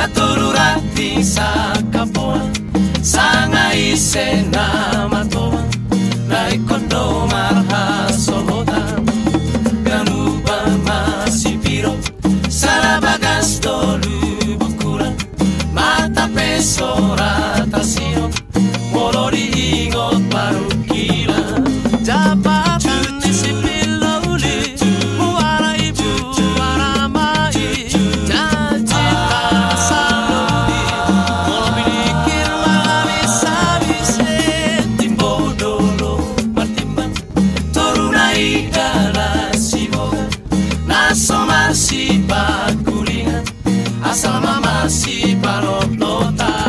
natururat di sa kapwa, sanga isena matoa. asoma si bakulinga asama masi balopnota